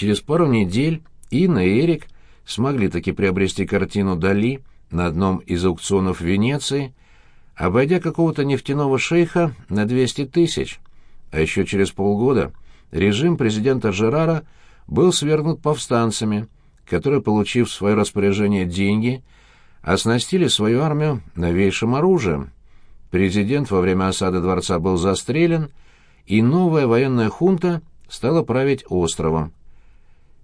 Через пару недель Инна и Эрик смогли таки приобрести картину Дали на одном из аукционов Венеции, обойдя какого-то нефтяного шейха на 200 тысяч. А еще через полгода режим президента Жерара был свергнут повстанцами, которые, получив в свое распоряжение деньги, оснастили свою армию новейшим оружием. Президент во время осады дворца был застрелен, и новая военная хунта стала править островом.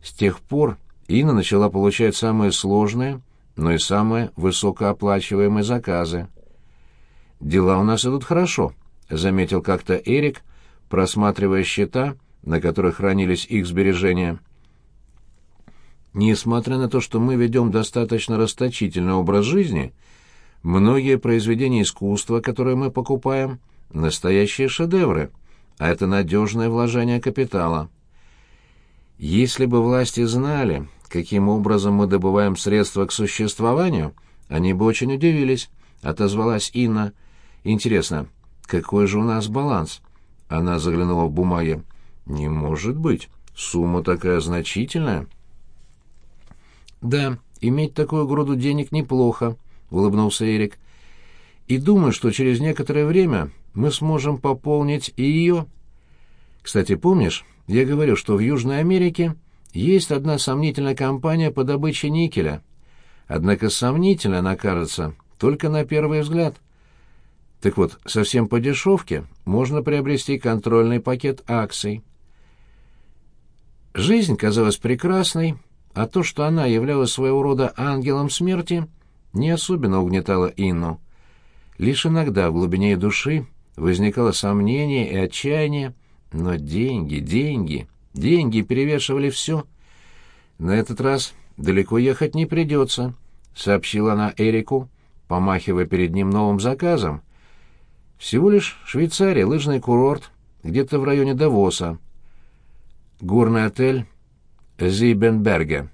С тех пор Инна начала получать самые сложные, но и самые высокооплачиваемые заказы. «Дела у нас идут хорошо», — заметил как-то Эрик, просматривая счета, на которых хранились их сбережения. Несмотря на то, что мы ведем достаточно расточительный образ жизни, многие произведения искусства, которые мы покупаем, — настоящие шедевры, а это надежное вложение капитала. Если бы власти знали, каким образом мы добываем средства к существованию, они бы очень удивились, — отозвалась Инна. Интересно, какой же у нас баланс? Она заглянула в бумаги. Не может быть, сумма такая значительная. «Да, иметь такую груду денег неплохо», — улыбнулся Эрик. «И думаю, что через некоторое время мы сможем пополнить и ее. Кстати, помнишь, я говорю, что в Южной Америке есть одна сомнительная компания по добыче никеля. Однако сомнительно она кажется только на первый взгляд. Так вот, совсем по дешевке можно приобрести контрольный пакет акций. Жизнь казалась прекрасной, а то, что она являлась своего рода ангелом смерти, не особенно угнетало Инну. Лишь иногда в глубине души возникало сомнение и отчаяние, но деньги, деньги, деньги перевешивали все. На этот раз далеко ехать не придется, — сообщила она Эрику, помахивая перед ним новым заказом. Всего лишь Швейцария, лыжный курорт, где-то в районе Давоса. Горный отель Зибенберге.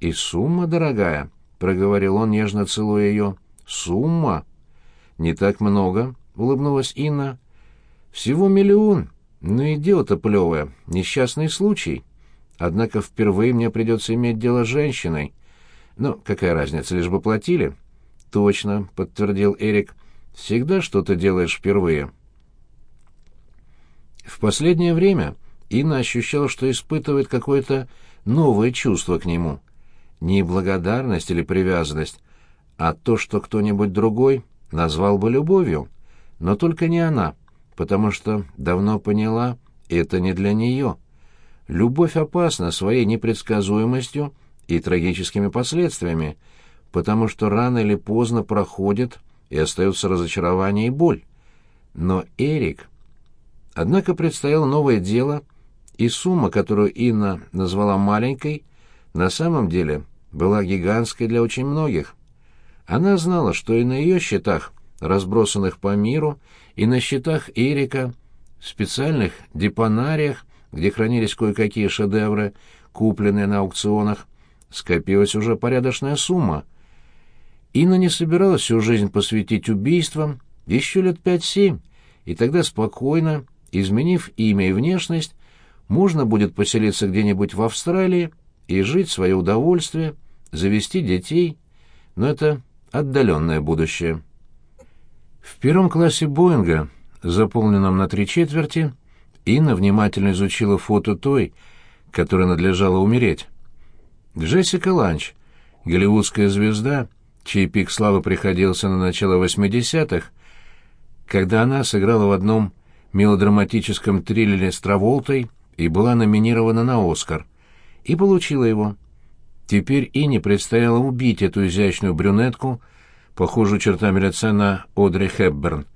И сумма дорогая, — проговорил он, нежно целуя ее. Сумма? Не так много, — улыбнулась Инна. Всего миллион. Ну и дело-то плевое, несчастный случай. Однако впервые мне придется иметь дело с женщиной. Ну, какая разница, лишь бы платили? Точно, — подтвердил Эрик. Всегда что-то делаешь впервые. В последнее время Инна ощущала, что испытывает какое-то новое чувство к нему. Не благодарность или привязанность, а то, что кто-нибудь другой назвал бы любовью. Но только не она, потому что давно поняла, это не для нее. Любовь опасна своей непредсказуемостью и трагическими последствиями, потому что рано или поздно проходит и остается разочарование и боль. Но Эрик... Однако предстояло новое дело — и сумма, которую Инна назвала маленькой, на самом деле была гигантской для очень многих. Она знала, что и на ее счетах, разбросанных по миру, и на счетах Эрика, в специальных депонариях, где хранились кое-какие шедевры, купленные на аукционах, скопилась уже порядочная сумма. Инна не собиралась всю жизнь посвятить убийствам, еще лет пять-семь, и тогда спокойно, изменив имя и внешность, можно будет поселиться где-нибудь в Австралии и жить свое удовольствие, завести детей, но это отдаленное будущее. В первом классе Боинга, заполненном на три четверти, Инна внимательно изучила фото той, которой надлежало умереть. Джессика Ланч, голливудская звезда, чей пик славы приходился на начало 80-х, когда она сыграла в одном мелодраматическом триллере с Траволтой и была номинирована на «Оскар», и получила его. Теперь Ине предстояло убить эту изящную брюнетку, похожую чертами лица на Одри Хепберн.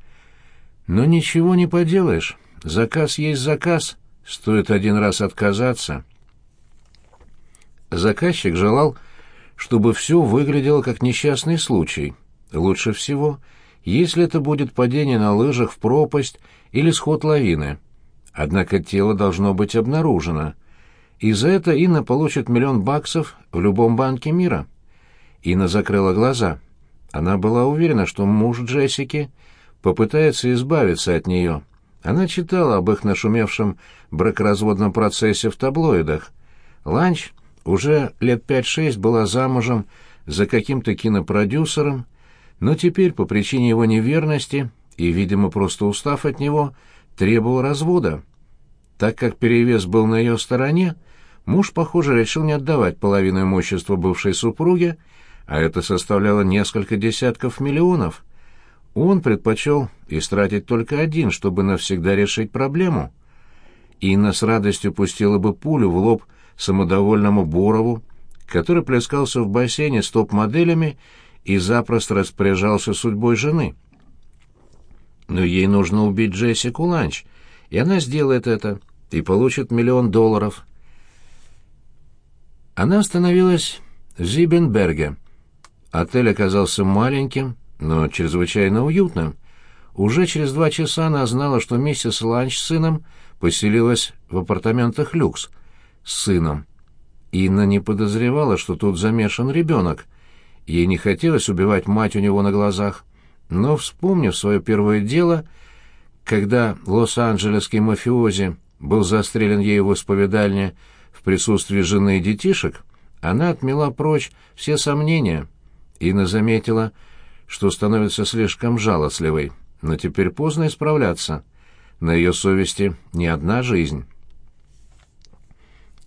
Но ничего не поделаешь, заказ есть заказ, стоит один раз отказаться. Заказчик желал, чтобы все выглядело как несчастный случай. Лучше всего, если это будет падение на лыжах в пропасть или сход лавины. Однако тело должно быть обнаружено. И за это Инна получит миллион баксов в любом банке мира. Инна закрыла глаза. Она была уверена, что муж Джессики попытается избавиться от нее. Она читала об их нашумевшем бракоразводном процессе в таблоидах. Ланч уже лет пять-шесть была замужем за каким-то кинопродюсером, но теперь по причине его неверности и, видимо, просто устав от него, требовал развода. Так как перевес был на ее стороне, муж, похоже, решил не отдавать половину имущества бывшей супруге, а это составляло несколько десятков миллионов. Он предпочел истратить только один, чтобы навсегда решить проблему. Инна с радостью пустила бы пулю в лоб самодовольному Борову, который плескался в бассейне с топ-моделями и запросто распоряжался судьбой жены. Но ей нужно убить Джессику Ланч, и она сделает это, и получит миллион долларов. Она остановилась в Зибенберге. Отель оказался маленьким, но чрезвычайно уютным. Уже через два часа она знала, что миссис Ланч с сыном поселилась в апартаментах «Люкс», с сыном. Инна не подозревала, что тут замешан ребенок. Ей не хотелось убивать мать у него на глазах. Но, вспомнив свое первое дело, когда лос-анджелесский мафиози был застрелен ею в исповедальне в присутствии жены и детишек, она отмела прочь все сомнения. Инна заметила, что становится слишком жалостливой, но теперь поздно исправляться. На ее совести не одна жизнь.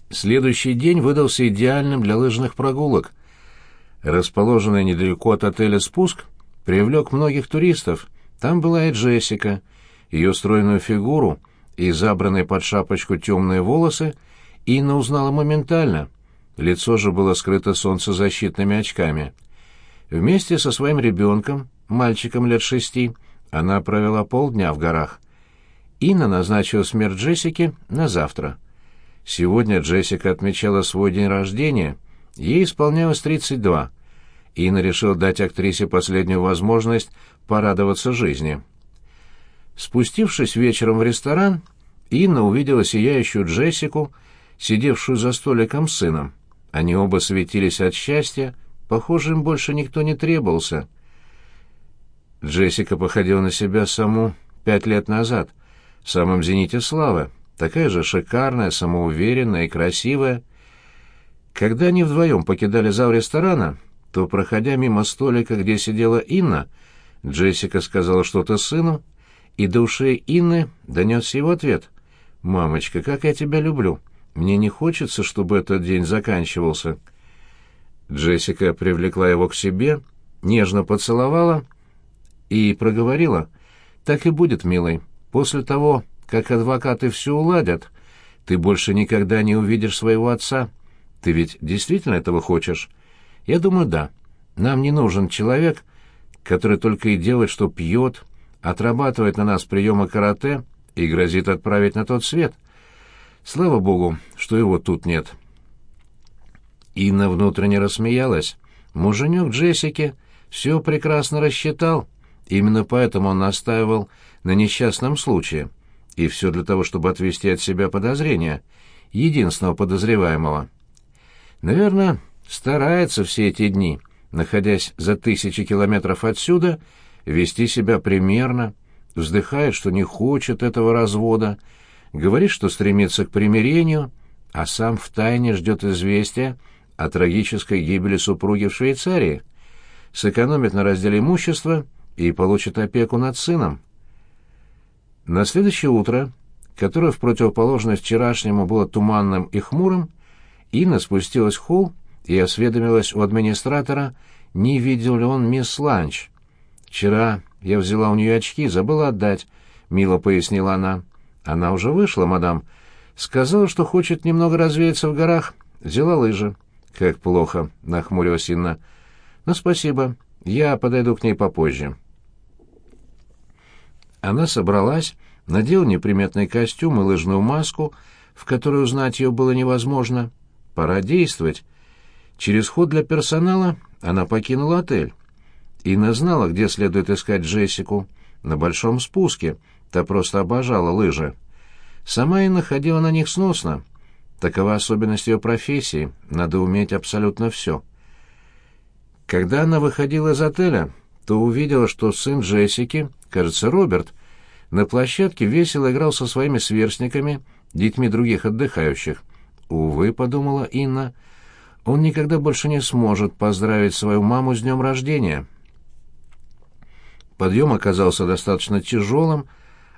Следующий день выдался идеальным для лыжных прогулок. Расположенный недалеко от отеля спуск привлек многих туристов. Там была и Джессика. Ее стройную фигуру и забранные под шапочку темные волосы Инна узнала моментально. Лицо же было скрыто солнцезащитными очками. Вместе со своим ребенком, мальчиком лет шести, она провела полдня в горах. Инна назначила смерть Джессики на завтра — Сегодня Джессика отмечала свой день рождения, ей исполнялось 32. Инна решила дать актрисе последнюю возможность порадоваться жизни. Спустившись вечером в ресторан, Инна увидела сияющую Джессику, сидевшую за столиком с сыном. Они оба светились от счастья, похоже, им больше никто не требовался. Джессика походила на себя саму пять лет назад, в самом зените славы, такая же шикарная, самоуверенная и красивая. Когда они вдвоем покидали зал ресторана, то, проходя мимо столика, где сидела Инна, Джессика сказала что-то сыну, и до ушей Инны донесся его ответ. «Мамочка, как я тебя люблю! Мне не хочется, чтобы этот день заканчивался». Джессика привлекла его к себе, нежно поцеловала и проговорила. «Так и будет, милый. После того, как адвокаты все уладят, ты больше никогда не увидишь своего отца. Ты ведь действительно этого хочешь? Я думаю, да. Нам не нужен человек, который только и делает, что пьет, отрабатывает на нас приемы карате и грозит отправить на тот свет. Слава богу, что его тут нет. Инна внутренне рассмеялась. Муженек Джессики все прекрасно рассчитал. Именно поэтому он настаивал на несчастном случае — и все для того, чтобы отвести от себя подозрения, единственного подозреваемого. Наверное, старается все эти дни, находясь за тысячи километров отсюда, вести себя примерно, вздыхает, что не хочет этого развода, говорит, что стремится к примирению, а сам втайне ждет известия о трагической гибели супруги в Швейцарии, сэкономит на разделе имущества и получит опеку над сыном. На следующее утро, которое в противоположность вчерашнему было туманным и хмурым, Инна спустилась в холл и осведомилась у администратора, не видел ли он мисс Ланч. «Вчера я взяла у нее очки, забыла отдать», — мило пояснила она. «Она уже вышла, мадам. Сказала, что хочет немного развеяться в горах. Взяла лыжи». «Как плохо», — нахмурилась Инна. «Ну, спасибо. Я подойду к ней попозже». Она собралась, надела неприметный костюм и лыжную маску, в которой узнать ее было невозможно. Пора действовать. Через ход для персонала она покинула отель. Инна знала, где следует искать Джессику. На большом спуске. Та просто обожала лыжи. Сама Инна ходила на них сносно. Такова особенность ее профессии. Надо уметь абсолютно все. Когда она выходила из отеля, то увидела, что сын Джессики, кажется, Роберт, на площадке весело играл со своими сверстниками, детьми других отдыхающих. Увы, подумала Инна, он никогда больше не сможет поздравить свою маму с днем рождения. Подъем оказался достаточно тяжелым,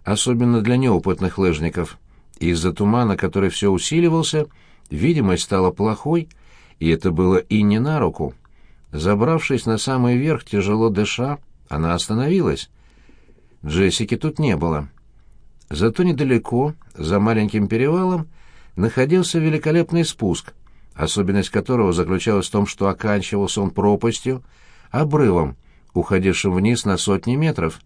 особенно для неопытных лыжников. Из-за тумана, который все усиливался, видимость стала плохой, и это было и не на руку. Забравшись на самый верх, тяжело дыша, она остановилась. Джессики тут не было. Зато недалеко, за маленьким перевалом, находился великолепный спуск, особенность которого заключалась в том, что оканчивался он пропастью, обрывом, уходившим вниз на сотни метров.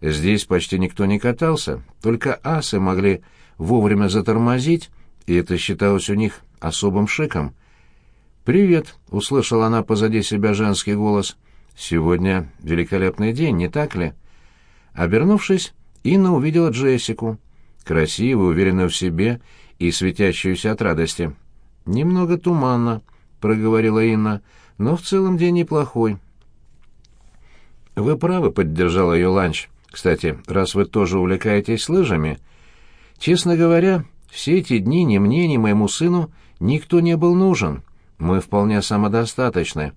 Здесь почти никто не катался, только асы могли вовремя затормозить, и это считалось у них особым шиком. «Привет!» — услышала она позади себя женский голос. «Сегодня великолепный день, не так ли?» Обернувшись, Инна увидела Джессику, красивую, уверенную в себе и светящуюся от радости. «Немного туманно», — проговорила Инна, — «но в целом день неплохой». «Вы правы», — поддержал ее Ланч. «Кстати, раз вы тоже увлекаетесь лыжами...» «Честно говоря, все эти дни ни мне, ни моему сыну никто не был нужен. Мы вполне самодостаточны.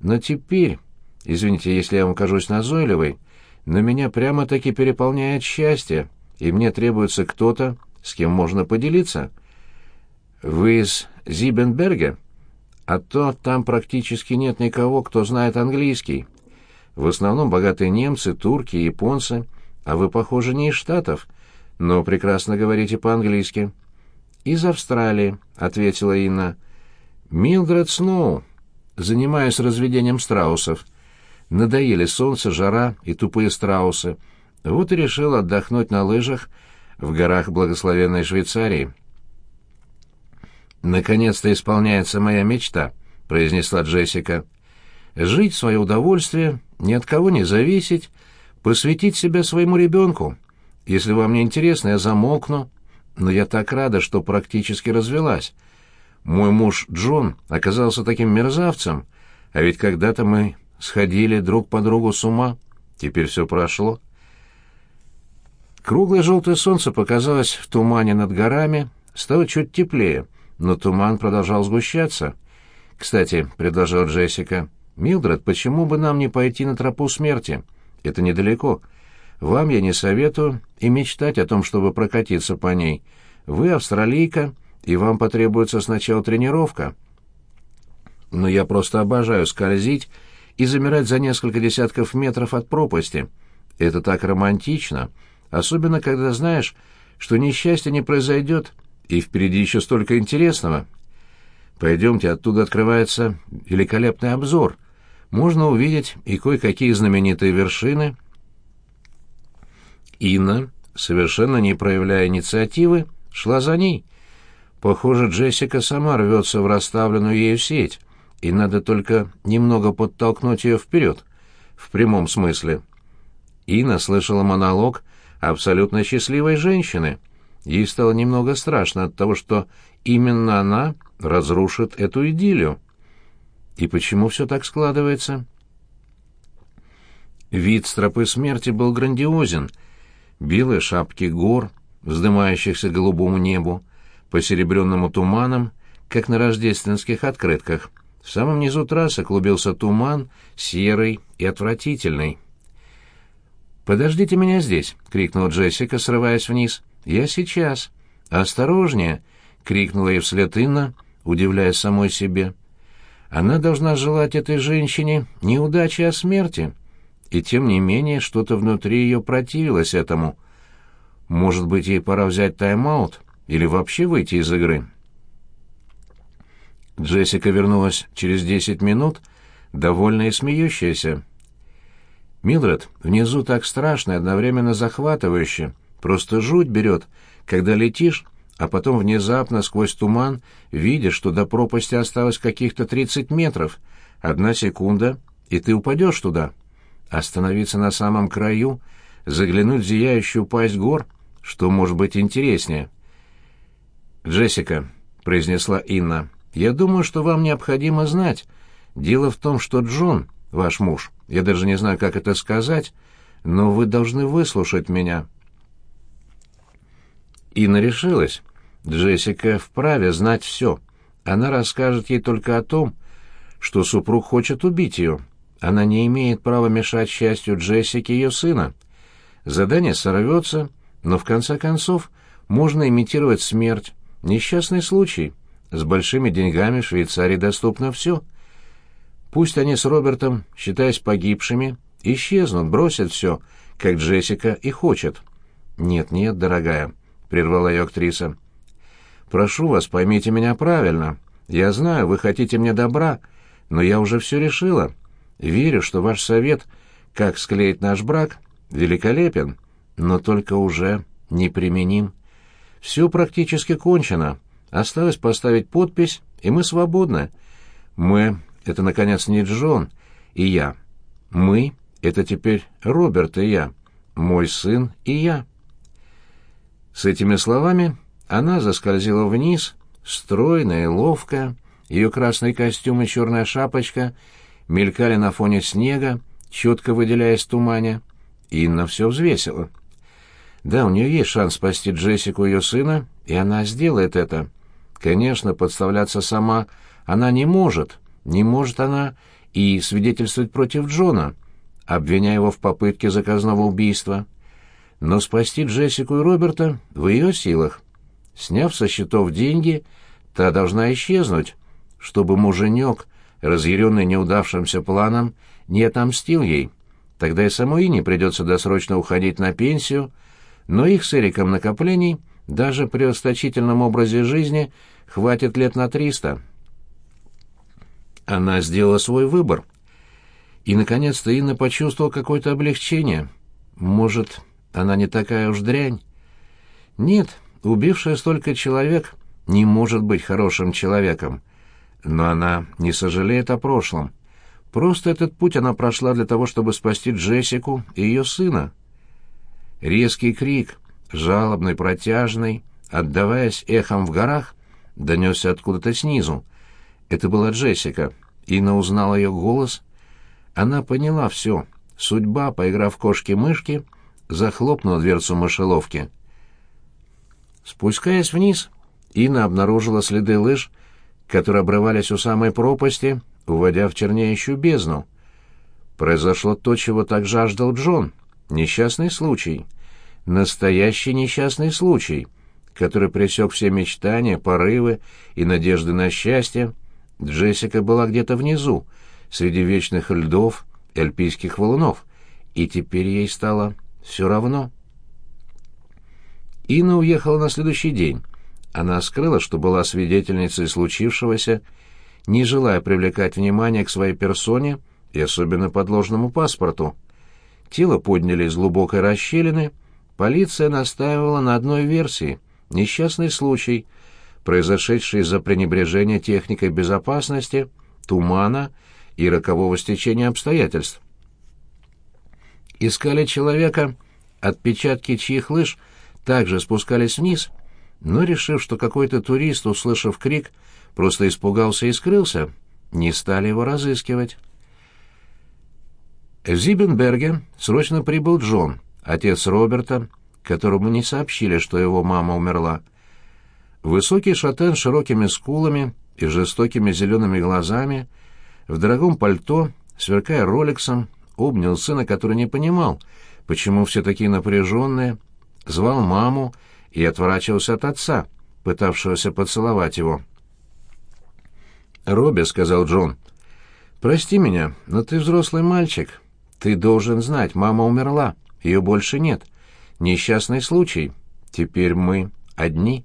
Но теперь, извините, если я вам кажусь назойливой, но меня прямо-таки переполняет счастье, и мне требуется кто-то, с кем можно поделиться. Вы из Зибенберга? А то там практически нет никого, кто знает английский. В основном богатые немцы, турки, японцы, а вы, похоже, не из Штатов, но прекрасно говорите по-английски. «Из Австралии», — ответила Инна. «Милдред Сноу. Занимаюсь разведением страусов». Надоели солнце, жара и тупые страусы. Вот и решил отдохнуть на лыжах в горах благословенной Швейцарии. «Наконец-то исполняется моя мечта», — произнесла Джессика. «Жить в свое удовольствие, ни от кого не зависеть, посвятить себя своему ребенку. Если вам не интересно, я замолкну. Но я так рада, что практически развелась. Мой муж Джон оказался таким мерзавцем, а ведь когда-то мы сходили друг по другу с ума. Теперь все прошло. Круглое желтое солнце показалось в тумане над горами, стало чуть теплее, но туман продолжал сгущаться. «Кстати», — предложила Джессика, — «Милдред, почему бы нам не пойти на тропу смерти? Это недалеко. Вам я не советую и мечтать о том, чтобы прокатиться по ней. Вы австралийка, и вам потребуется сначала тренировка. Но я просто обожаю скользить и замирать за несколько десятков метров от пропасти. Это так романтично, особенно когда знаешь, что несчастье не произойдет, и впереди еще столько интересного. Пойдемте, оттуда открывается великолепный обзор. Можно увидеть и кое-какие знаменитые вершины. Инна, совершенно не проявляя инициативы, шла за ней. Похоже, Джессика сама рвется в расставленную ею сеть и надо только немного подтолкнуть ее вперед, в прямом смысле. Инна слышала монолог абсолютно счастливой женщины. Ей стало немного страшно от того, что именно она разрушит эту идиллию. И почему все так складывается? Вид стропы смерти был грандиозен. Белые шапки гор, вздымающихся к голубому небу, посеребренному туманом, как на рождественских открытках — в самом низу трассы клубился туман, серый и отвратительный. «Подождите меня здесь!» — крикнула Джессика, срываясь вниз. «Я сейчас!» «Осторожнее!» — крикнула ей вслед Инна, удивляясь самой себе. Она должна желать этой женщине неудачи, а смерти. И тем не менее что-то внутри ее противилось этому. Может быть, ей пора взять тайм-аут или вообще выйти из игры?» Джессика вернулась через десять минут, довольная и смеющаяся. «Милдред, внизу так страшно и одновременно захватывающе. Просто жуть берет, когда летишь, а потом внезапно сквозь туман видишь, что до пропасти осталось каких-то тридцать метров. Одна секунда, и ты упадешь туда. Остановиться на самом краю, заглянуть в зияющую пасть гор, что может быть интереснее?» «Джессика», — произнесла Инна, — я думаю, что вам необходимо знать. Дело в том, что Джон, ваш муж, я даже не знаю, как это сказать, но вы должны выслушать меня». Инна решилась. Джессика вправе знать все. Она расскажет ей только о том, что супруг хочет убить ее. Она не имеет права мешать счастью Джессики и ее сына. Задание сорвется, но в конце концов можно имитировать смерть. Несчастный случай. С большими деньгами в Швейцарии доступно все. Пусть они с Робертом, считаясь погибшими, исчезнут, бросят все, как Джессика и хочет. «Нет, нет, дорогая», — прервала ее актриса. «Прошу вас, поймите меня правильно. Я знаю, вы хотите мне добра, но я уже все решила. Верю, что ваш совет, как склеить наш брак, великолепен, но только уже неприменим. Все практически кончено. Осталось поставить подпись, и мы свободны. Мы — это, наконец, не Джон и я. Мы — это теперь Роберт и я, мой сын и я». С этими словами она заскользила вниз, стройная и ловкая, ее красный костюм и черная шапочка мелькали на фоне снега, четко выделяясь в тумане. Инна все взвесила. Да, у нее есть шанс спасти Джессику и ее сына, и она сделает это. Конечно, подставляться сама она не может. Не может она и свидетельствовать против Джона, обвиняя его в попытке заказного убийства. Но спасти Джессику и Роберта в ее силах. Сняв со счетов деньги, та должна исчезнуть, чтобы муженек, разъяренный неудавшимся планом, не отомстил ей. Тогда и самой не придется досрочно уходить на пенсию, но их с Эриком накоплений даже при расточительном образе жизни хватит лет на триста. Она сделала свой выбор. И, наконец-то, Инна почувствовала какое-то облегчение. Может, она не такая уж дрянь? Нет, убившая столько человек не может быть хорошим человеком. Но она не сожалеет о прошлом. Просто этот путь она прошла для того, чтобы спасти Джессику и ее сына. Резкий крик, жалобный, протяжный, отдаваясь эхом в горах, донесся откуда-то снизу. Это была Джессика. Инна узнала ее голос. Она поняла все. Судьба, поиграв в кошки-мышки, захлопнула дверцу мышеловки. Спускаясь вниз, Инна обнаружила следы лыж, которые обрывались у самой пропасти, уводя в чернеющую бездну. Произошло то, чего так жаждал Джон. Несчастный случай. Настоящий несчастный случай, который пресек все мечтания, порывы и надежды на счастье. Джессика была где-то внизу, среди вечных льдов альпийских валунов, и теперь ей стало все равно. Инна уехала на следующий день. Она скрыла, что была свидетельницей случившегося, не желая привлекать внимание к своей персоне и особенно подложному паспорту. Тело подняли из глубокой расщелины, полиция настаивала на одной версии — несчастный случай, произошедший из-за пренебрежения техникой безопасности, тумана и рокового стечения обстоятельств. Искали человека, отпечатки чьих лыж также спускались вниз, но, решив, что какой-то турист, услышав крик, просто испугался и скрылся, не стали его разыскивать. В Зибенберге срочно прибыл Джон, отец Роберта, которому не сообщили, что его мама умерла. Высокий шатен с широкими скулами и жестокими зелеными глазами, в дорогом пальто, сверкая роликсом, обнял сына, который не понимал, почему все такие напряженные, звал маму и отворачивался от отца, пытавшегося поцеловать его. «Робби», — сказал Джон, — «прости меня, но ты взрослый мальчик. Ты должен знать, мама умерла, ее больше нет. Несчастный случай. Теперь мы одни».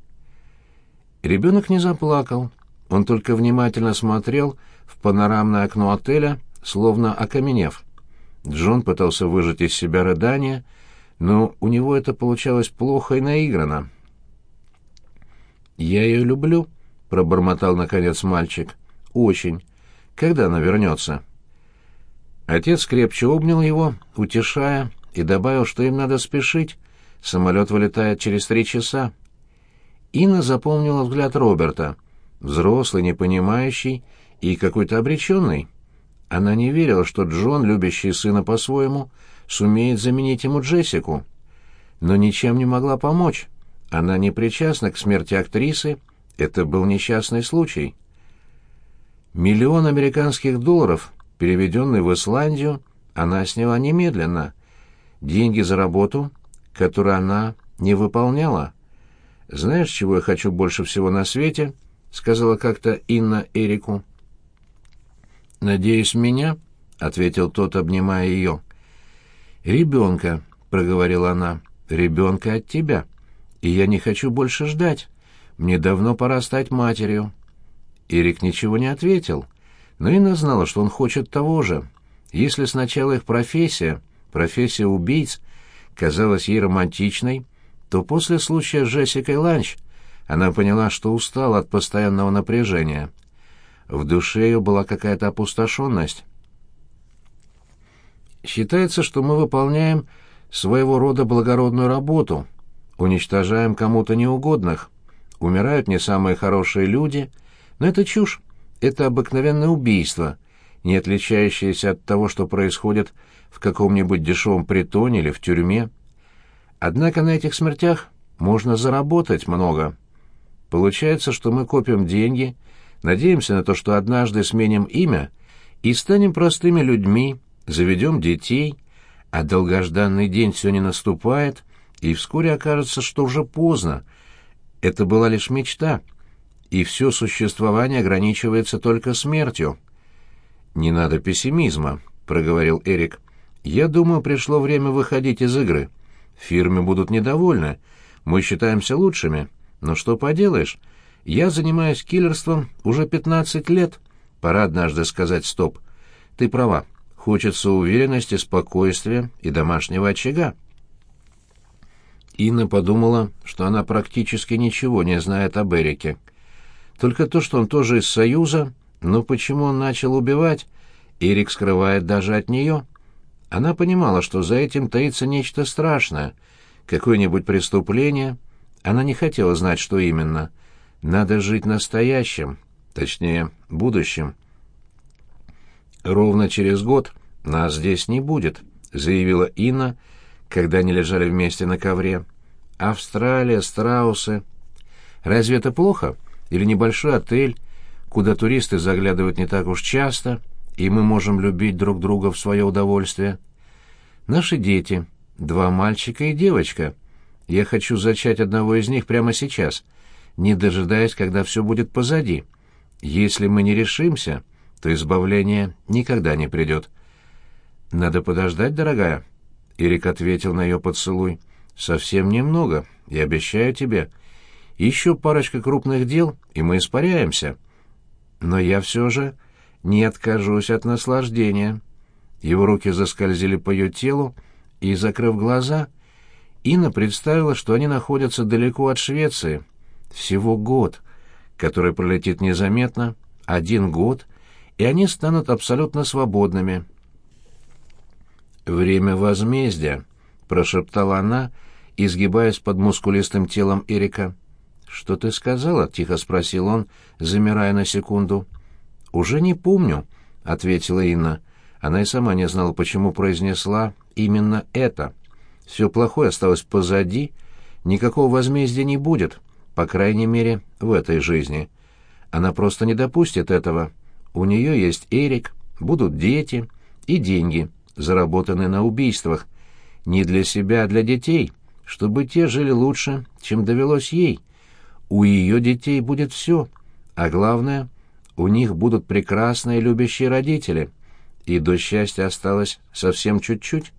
Ребенок не заплакал, он только внимательно смотрел в панорамное окно отеля, словно окаменев. Джон пытался выжать из себя рыдание, но у него это получалось плохо и наигранно. «Я ее люблю», — пробормотал наконец мальчик. «Очень. Когда она вернется?» Отец крепче обнял его, утешая, и добавил, что им надо спешить. Самолет вылетает через три часа. Инна запомнила взгляд Роберта. Взрослый, непонимающий и какой-то обреченный. Она не верила, что Джон, любящий сына по-своему, сумеет заменить ему Джессику. Но ничем не могла помочь. Она не причастна к смерти актрисы, это был несчастный случай. Миллион американских долларов, переведенный в Исландию, она сняла немедленно. Деньги за работу, которую она не выполняла. «Знаешь, чего я хочу больше всего на свете?» — сказала как-то Инна Эрику. «Надеюсь, меня?» — ответил тот, обнимая ее. «Ребенка», — проговорила она, — «ребенка от тебя. И я не хочу больше ждать. Мне давно пора стать матерью». Эрик ничего не ответил, но Инна знала, что он хочет того же. Если сначала их профессия, профессия убийц, казалась ей романтичной, то после случая с Джессикой Ланч она поняла, что устала от постоянного напряжения. В душе ее была какая-то опустошенность. Считается, что мы выполняем своего рода благородную работу, уничтожаем кому-то неугодных. Умирают не самые хорошие люди, но это чушь, это обыкновенное убийство, не отличающееся от того, что происходит в каком-нибудь дешевом притоне или в тюрьме. Однако на этих смертях можно заработать много. Получается, что мы копим деньги, надеемся на то, что однажды сменим имя и станем простыми людьми, заведем детей, а долгожданный день все не наступает, и вскоре окажется, что уже поздно. Это была лишь мечта, и все существование ограничивается только смертью. «Не надо пессимизма», — проговорил Эрик. «Я думаю, пришло время выходить из игры». Фирмы будут недовольны. Мы считаемся лучшими. Но что поделаешь? Я занимаюсь киллерством уже 15 лет. Пора однажды сказать «стоп». Ты права. Хочется уверенности, спокойствия и домашнего очага. Инна подумала, что она практически ничего не знает об Эрике. Только то, что он тоже из Союза, но почему он начал убивать, Эрик скрывает даже от нее. Она понимала, что за этим таится нечто страшное, какое-нибудь преступление. Она не хотела знать, что именно. Надо жить настоящим, точнее, будущим. «Ровно через год нас здесь не будет», — заявила Инна, когда они лежали вместе на ковре. «Австралия, страусы. Разве это плохо? Или небольшой отель, куда туристы заглядывают не так уж часто?» и мы можем любить друг друга в свое удовольствие. Наши дети, два мальчика и девочка. Я хочу зачать одного из них прямо сейчас, не дожидаясь, когда все будет позади. Если мы не решимся, то избавление никогда не придет. Надо подождать, дорогая. Эрик ответил на ее поцелуй. Совсем немного, я обещаю тебе. Еще парочка крупных дел, и мы испаряемся. Но я все же не откажусь от наслаждения. Его руки заскользили по ее телу, и, закрыв глаза, Инна представила, что они находятся далеко от Швеции. Всего год, который пролетит незаметно, один год, и они станут абсолютно свободными. «Время возмездия», — прошептала она, изгибаясь под мускулистым телом Эрика. «Что ты сказала?» — тихо спросил он, замирая на секунду. «Уже не помню», — ответила Инна. Она и сама не знала, почему произнесла именно это. Все плохое осталось позади, никакого возмездия не будет, по крайней мере, в этой жизни. Она просто не допустит этого. У нее есть Эрик, будут дети и деньги, заработанные на убийствах. Не для себя, а для детей, чтобы те жили лучше, чем довелось ей. У ее детей будет все, а главное, у них будут прекрасные любящие родители, и до счастья осталось совсем чуть-чуть.